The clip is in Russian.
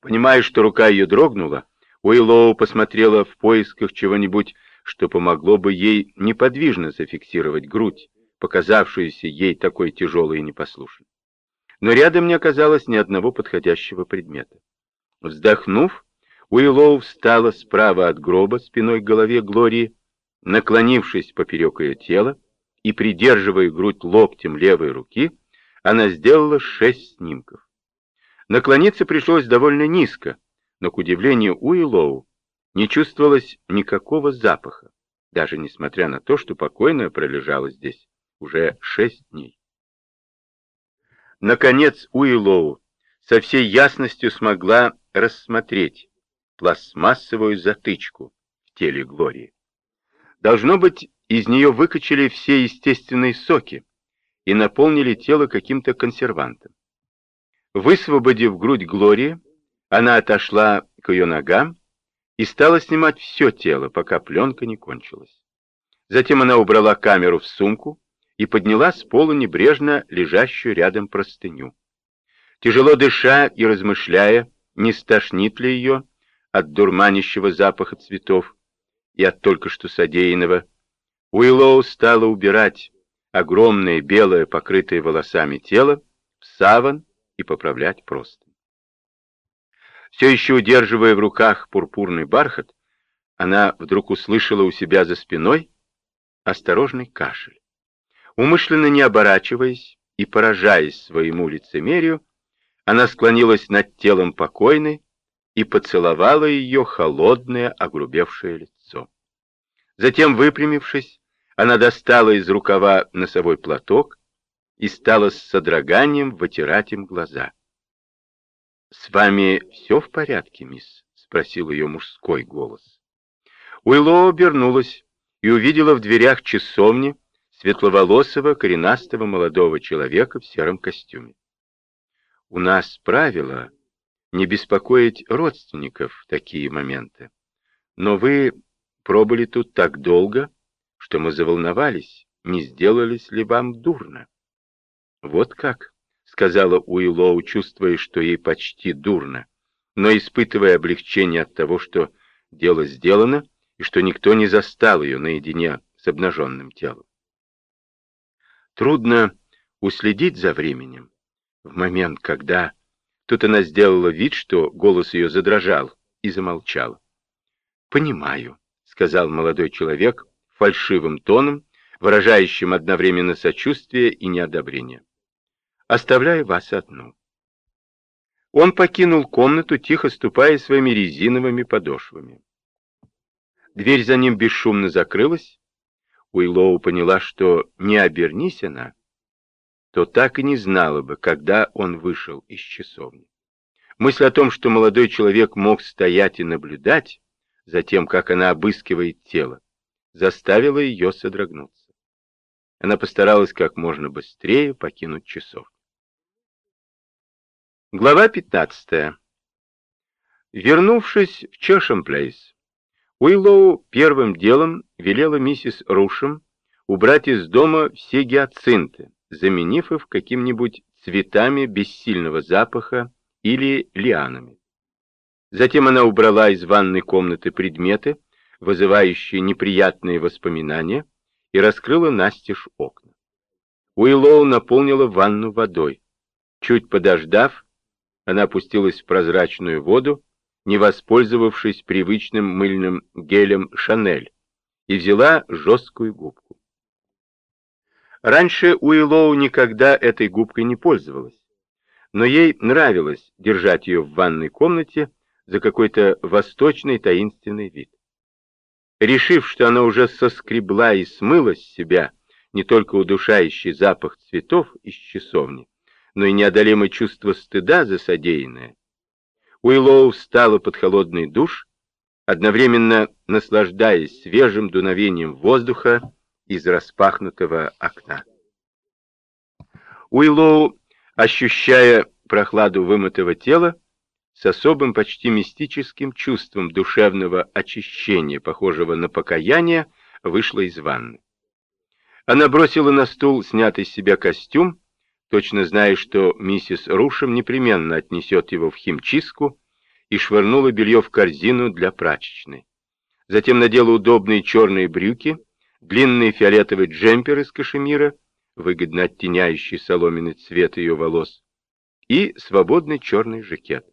Понимая, что рука ее дрогнула, Уиллоу посмотрела в поисках чего-нибудь, что помогло бы ей неподвижно зафиксировать грудь, показавшуюся ей такой тяжелой и непослушной. Но рядом не оказалось ни одного подходящего предмета. Вздохнув, Уиллоу встала справа от гроба спиной к голове Глории, наклонившись поперек ее тела и придерживая грудь локтем левой руки, она сделала шесть снимков. Наклониться пришлось довольно низко, но, к удивлению Уиллоу, не чувствовалось никакого запаха, даже несмотря на то, что покойная пролежала здесь уже шесть дней. Наконец Уиллоу со всей ясностью смогла рассмотреть пластмассовую затычку в теле Глории. Должно быть, из нее выкачали все естественные соки и наполнили тело каким-то консервантом. Высвободив грудь Глории, она отошла к ее ногам и стала снимать все тело, пока пленка не кончилась. Затем она убрала камеру в сумку и подняла с пола небрежно лежащую рядом простыню. Тяжело дыша и размышляя, не стошнит ли ее от дурманящего запаха цветов и от только что содеянного, Уиллоу стала убирать огромное белое, покрытое волосами тело в саван и поправлять просто. Все еще удерживая в руках пурпурный бархат, она вдруг услышала у себя за спиной осторожный кашель. Умышленно не оборачиваясь и поражаясь своему лицемерию, она склонилась над телом покойной и поцеловала ее холодное, огрубевшее лицо. Затем, выпрямившись, она достала из рукава носовой платок и стала с содроганием вытирать им глаза. «С вами все в порядке, мисс?» — спросил ее мужской голос. Уилло обернулась и увидела в дверях часовни светловолосого, коренастого молодого человека в сером костюме. У нас правило не беспокоить родственников в такие моменты. Но вы пробыли тут так долго, что мы заволновались, не сделались ли вам дурно. Вот как, сказала Уиллоу, чувствуя, что ей почти дурно, но испытывая облегчение от того, что дело сделано и что никто не застал ее наедине с обнаженным телом. Трудно уследить за временем. В момент, когда... Тут она сделала вид, что голос ее задрожал, и замолчала. «Понимаю», — сказал молодой человек фальшивым тоном, выражающим одновременно сочувствие и неодобрение. «Оставляю вас одну». Он покинул комнату, тихо ступая своими резиновыми подошвами. Дверь за ним бесшумно закрылась, Уиллоу поняла, что не обернись она, то так и не знала бы, когда он вышел из часовни. Мысль о том, что молодой человек мог стоять и наблюдать за тем, как она обыскивает тело, заставила ее содрогнуться. Она постаралась как можно быстрее покинуть часовню. Глава 15. Вернувшись в Чешем-Плейс, Уиллоу первым делом велела миссис Рушем убрать из дома все гиацинты, заменив их каким-нибудь цветами бессильного запаха или лианами. Затем она убрала из ванной комнаты предметы, вызывающие неприятные воспоминания, и раскрыла настежь окна. Уиллоу наполнила ванну водой. Чуть подождав, она опустилась в прозрачную воду не воспользовавшись привычным мыльным гелем «Шанель», и взяла жесткую губку. Раньше Уиллоу никогда этой губкой не пользовалась, но ей нравилось держать ее в ванной комнате за какой-то восточный таинственный вид. Решив, что она уже соскребла и смыла с себя не только удушающий запах цветов из часовни, но и неодолимое чувство стыда за содеянное, Уиллоу встала под холодный душ, одновременно наслаждаясь свежим дуновением воздуха из распахнутого окна. Уиллоу, ощущая прохладу вымытого тела, с особым почти мистическим чувством душевного очищения, похожего на покаяние, вышла из ванны. Она бросила на стул снятый с себя костюм, точно зная, что миссис Рушем непременно отнесет его в химчистку и швырнула белье в корзину для прачечной. Затем надела удобные черные брюки, длинный фиолетовый джемпер из кашемира, выгодно оттеняющий соломенный цвет ее волос, и свободный черный жакет.